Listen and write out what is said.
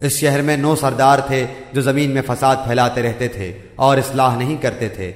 اس شہر میں نو سردار تھے جو زمین میں فساد پھیلاتے رہتے تھے اور اصلاح نہیں کرتے تھے۔